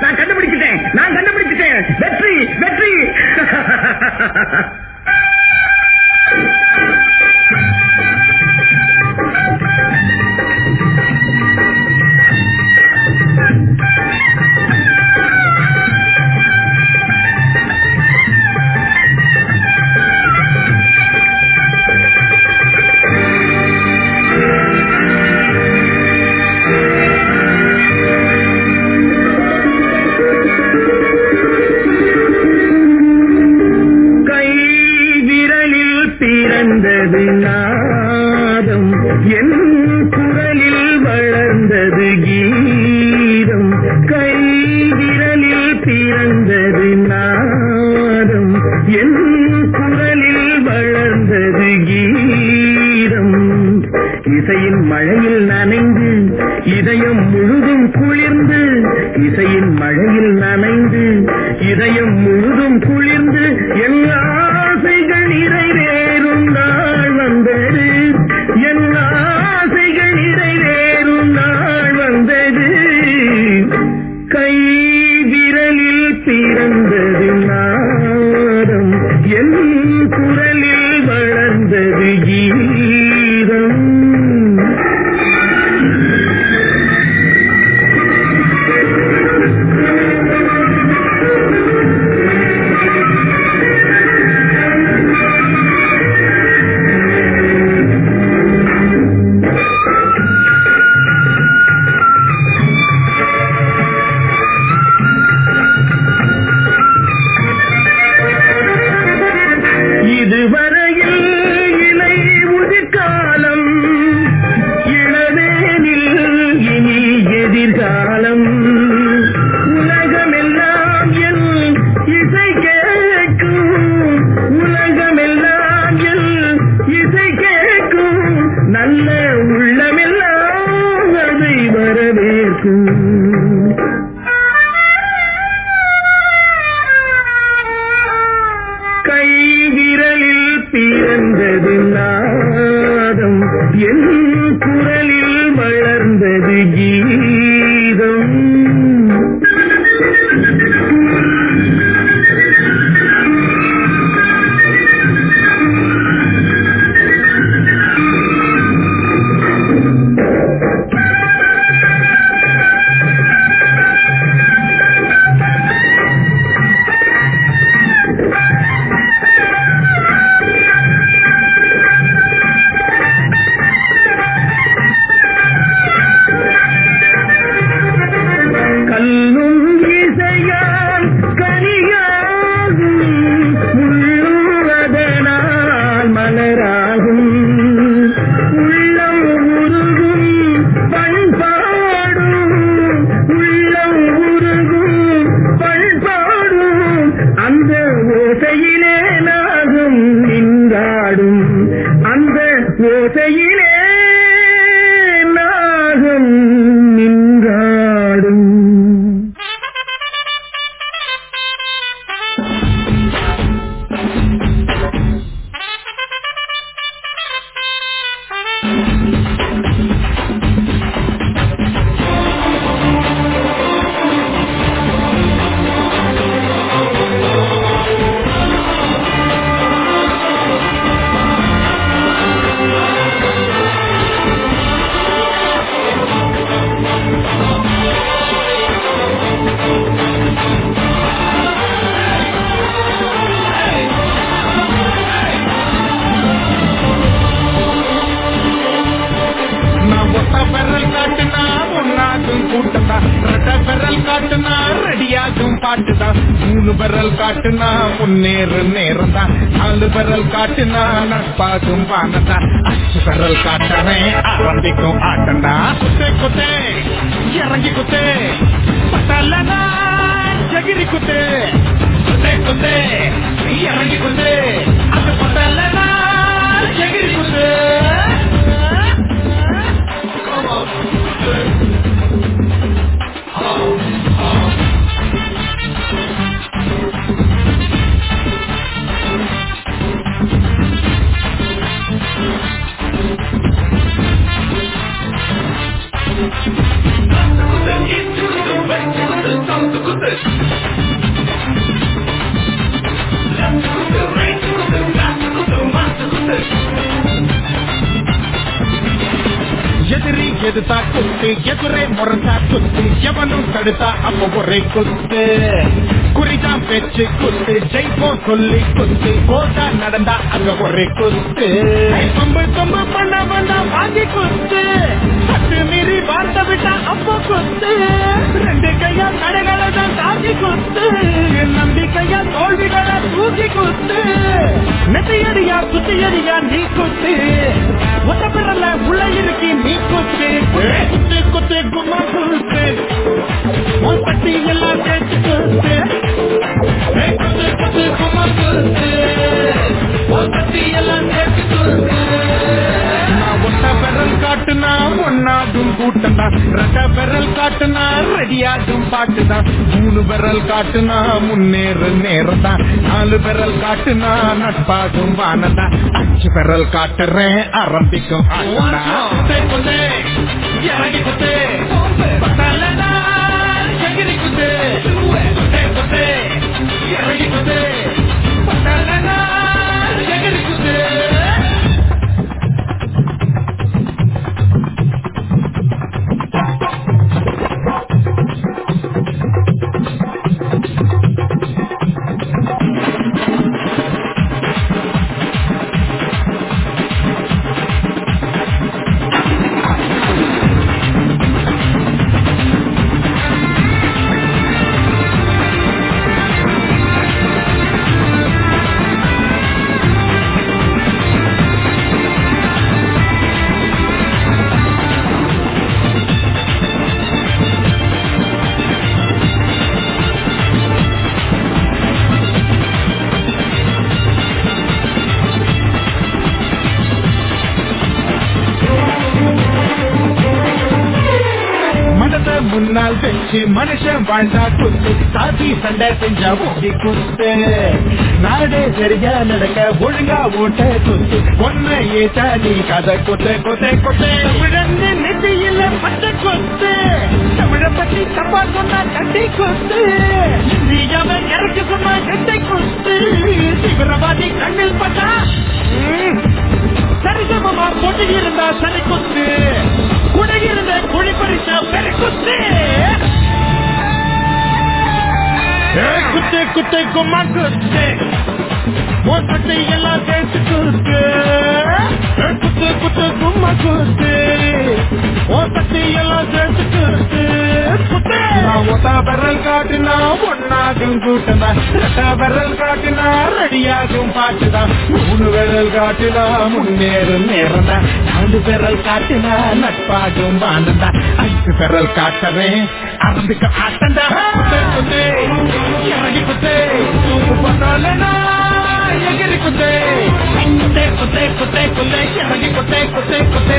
நான் கண்டுபிடிச்சிட்டேன். நான் கண்டுபிடிச்சிட்டேன். வெற்றி வெற்றி. day சொல்லி கொத்து போட்டா நடந்தா அங்க ஒரே குத்து. தொம்பு தொம்பு பண்ண வேண்டாம் வாங்கி குத்து. சத்து மீறி வார்த்தை விட்டா அப்போ குத்து. ரெண்டு கையா கடைகளை தான் தாங்கி குத்து. நம்பிக்கையா தோல்விகளை தூக்கி குத்து. நெத்தியடியா சுத்தியடியா நீ குத்து. ஒத்த பிறல உள்ள இருக்கி நீ குத்து. குத்து குத்து கும்மா குத்து. உன் பட்டி எல்லாம் கேட்டு குத்து ஏய், குத்து குத்து கும்மா ரெட்ட பெறல் காட்டுனா ரெடியாகும் பாட்டுதான் மூணு காட்டுனா முன்னேறு நேரம் தான் நாலு காட்டுனா நட்பாகும் வானதா அஞ்சு பெறல் காட்டுறேன் ஆரம்பிக்கும் இறங்கி மனுஷன் வாழ்ந்தா குத்து சாதி சண்டை செஞ்சா ஓடி குத்து நாடே சரியா நடக்க ஒழுங்கா ஓட்ட குத்து ஒன்ன ஏச்சா நீ கதை குத்து குத்து குத்து விழுந்து நெத்தியில பட்ட குத்து தமிழ பத்தி தப்பா சொன்னா கட்டி குத்து இந்தியாவை இறக்கி சொன்னா கட்டை குத்து தீவிரவாதி கண்ணில் பட்டா சரிசமமா பொட்டி இருந்தா சரி குத்து குடகிருந்த குழி பறிச்சா பெரு குத்து ஏய், குத்து குத்து கும்மா குத்து மோசத்தை எல்லாம் சேர்த்து குத்து குத்து குத்து கும்மா குத்து மோசத்தை எல்லாம் சேர்த்து குத்து. ஒத்தா விரல் காட்டுனா ஒன்னாகும் கூட்டம்தான் ரெட்டா விரல் காட்டுனா ரெடியாகும் பாட்டுதான் மூணு விரல் காட்டுனா முன்னேறும் நேரம் தான் நாலு விரல் காட்டுனா நட்பாகும் அஞ்சு காட்டவே ஆரம்பிக்க ஆட்டந்தா. இறங்கி குத்து. தூக்கு பண்ணலனா குத்தே குத்தே குத்தே இறங்கி குத்தே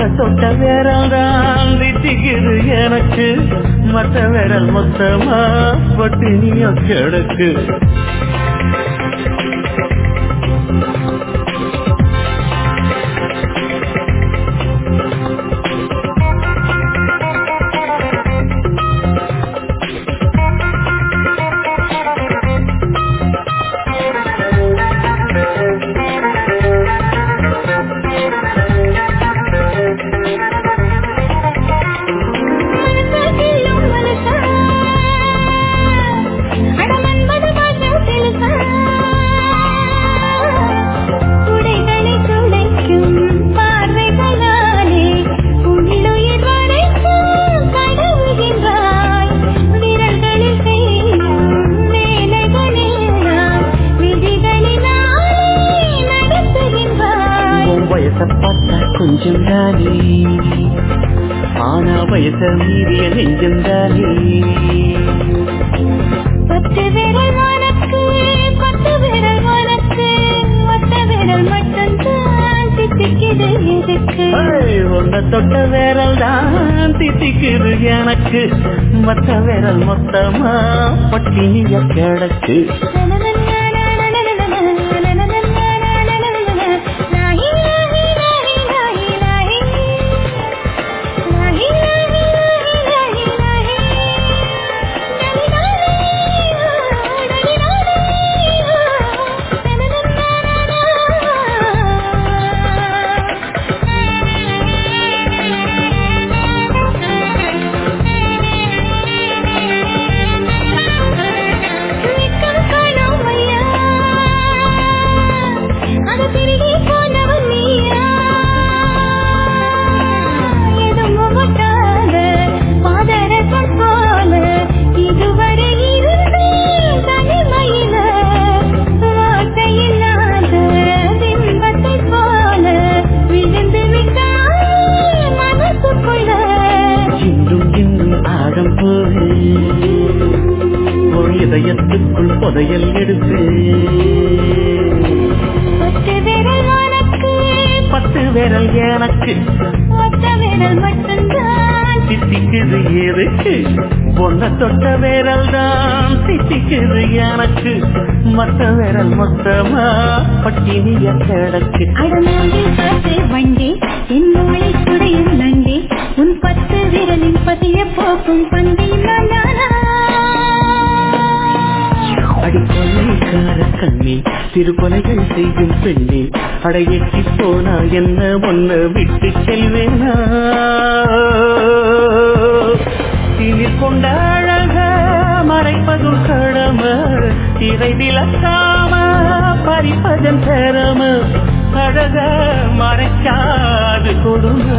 தொட்ட தொட்ட விரல் தான் திட்டிக்குது எனக்கு. மற்ற விரல் மொத்தமா பட்டினியோ கிடக்கு. விரல் தான் திட்டிக்குது எனக்கு. மற்ற விரல் மொத்தமா பட்டினிய கிடக்கு. பக்கமா பட்டினிய கிடக்கு. அடநாடி பார்த்து வண்டி என் மூளை துடையும் நண்டி உன் பத்து விரலின் பதிய போக்கும் பந்தி அடிக்கொலைக்கார கண்ணி செய்யும் பெண்ணே அடையெட்டி போனா என்ன ஒன்ன விட்டு செல்வேனா? இதில் அழக மறைப்பதும் கடமை இதை விளக்கா பறிப்பதன் திறமை அழக மறைக்காது கொடுமை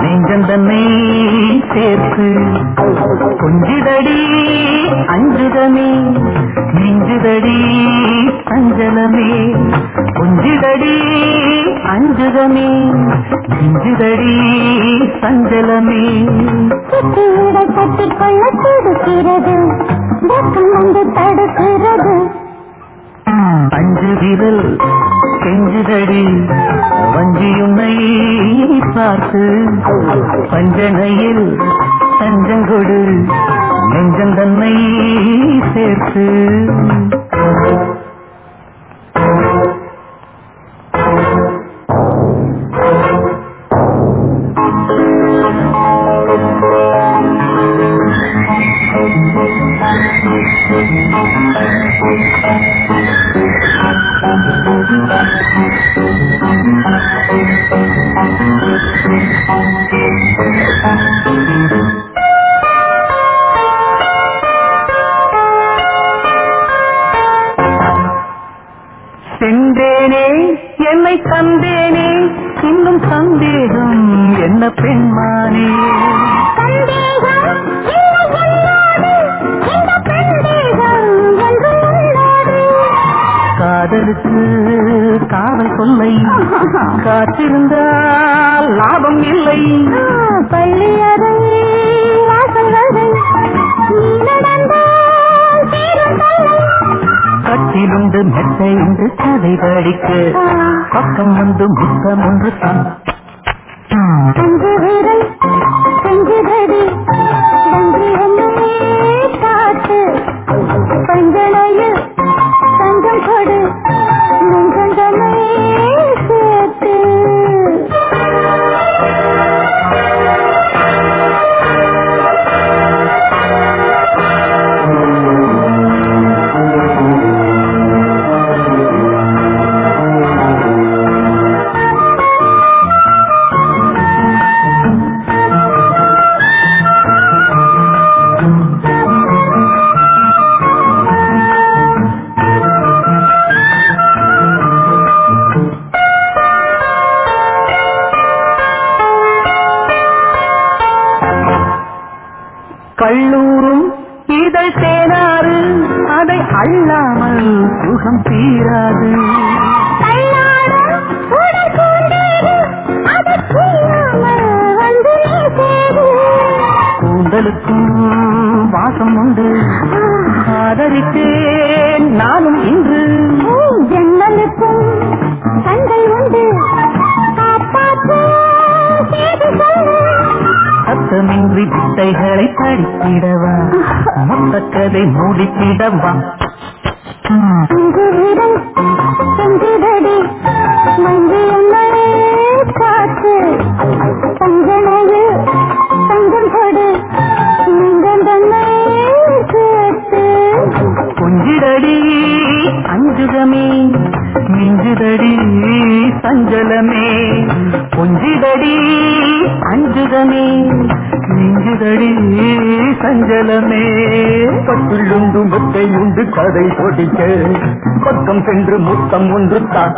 நெஞ்சம் தன்னை சேர்த்து கொஞ்சிதடி அஞ்சுதமே நெஞ்சுதடி சஞ்சலமே கொஞ்சிதடி அஞ்சுதமே நெஞ்சுதடி சஞ்சலமே கட்டிக்கொள்ள துடுக்கிறது வெக்கம் வந்து தடுக்கிறது. அஞ்சு விரல் செஞ்சுதடி வஞ்சியுமை பார்த்து பஞ்சனையில் தஞ்சங்கொடு நெஞ்சந்தன்மை சேர்த்து. காத்திருந்தால் லாபம் இல்லை. பள்ளி அறை வாசல் வரை நீ நடந்தால் தீரும் தொல்லை கட்டிலுண்டு மெத்தையுண்டு கதை படிக்க பக்கம் வந்து முத்தம் ஒன்று தான் வித்தைகளை படித்திடவா? மொத்த கதை மூடித்திடவா? காத்து தஞ்சனையில் தங்கம் கொடு நீங்கள் தன்னை கொஞ்சிடடி அஞ்சுகமே மிஞ்சுதடி சஞ்சலமே. கொஞ்சிடடி அஞ்சுகமே மிஞ்சுதடி சஞ்சலமே பட்டுள்ளுண்டு முத்தையுண்டு கதை பொடிக்க பக்கம் சென்று முத்தம் ஒன்று தான்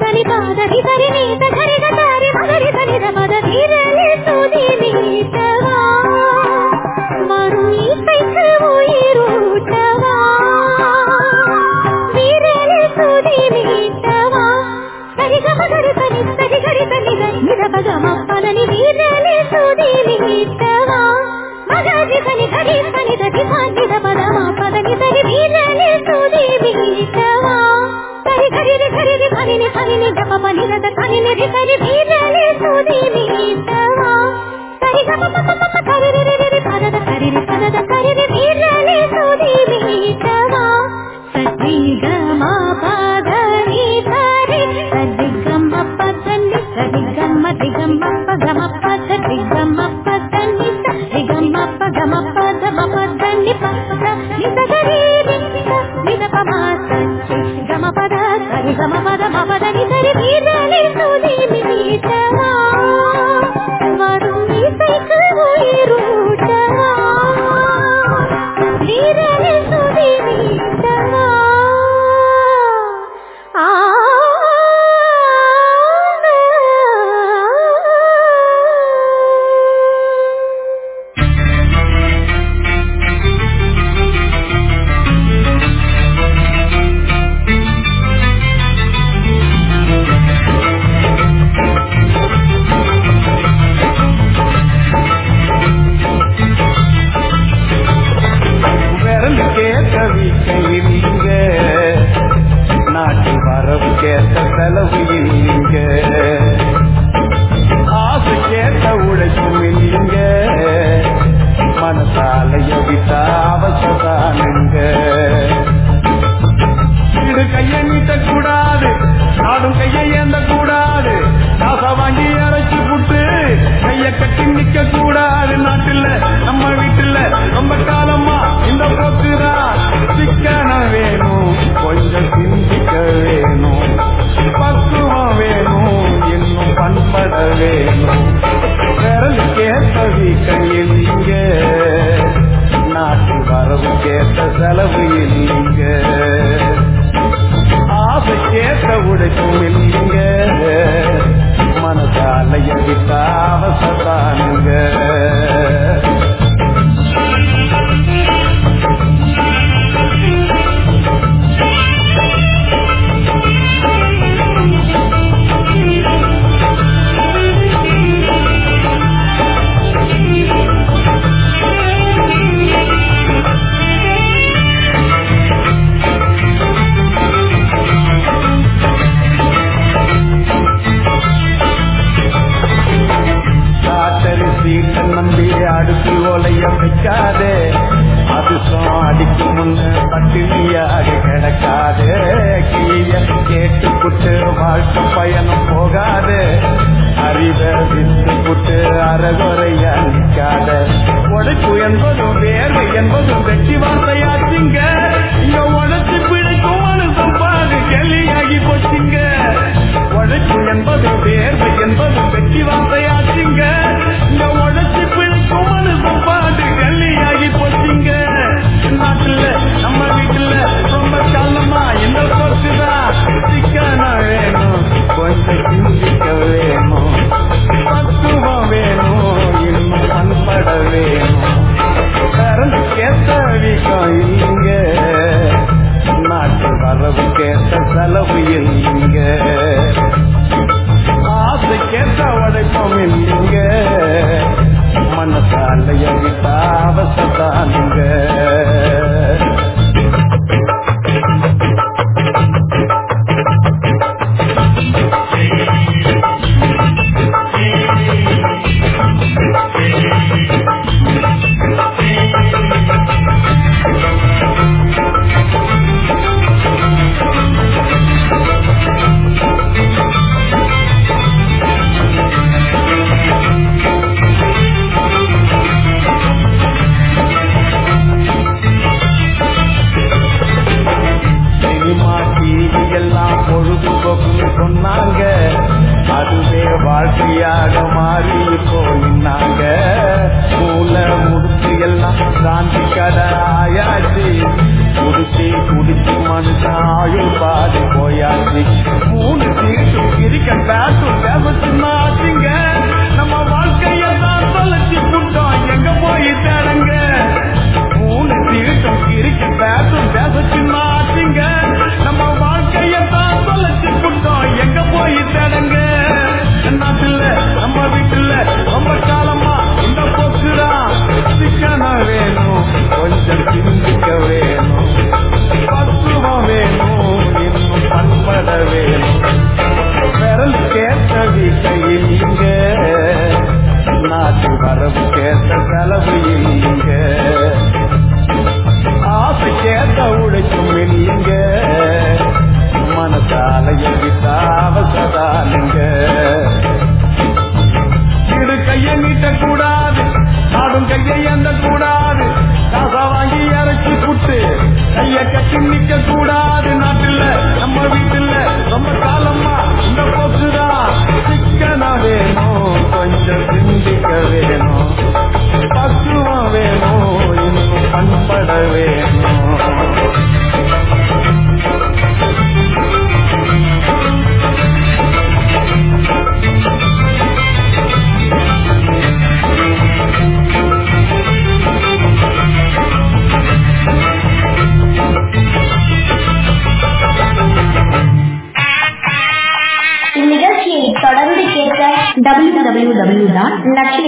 ధని పాదని ధరి నీత ధరి గతారి మగరి ధని రమద ధీరలే సోది నీతవా మరు ఈ కైకవు ఈ రూటవా వీరలే సోది నీతవా ధరి గమ ధరి ధని ధరి ధరి ధని ధని రమద మప్పలని వీరలే సోది నీతవా మగరి ధని ధరి ధని ధని ధని రమద మప్పని ధరి వీరలే సోది నీతవా தனி நிஜ பனி நத தனி வீரலே சூரிய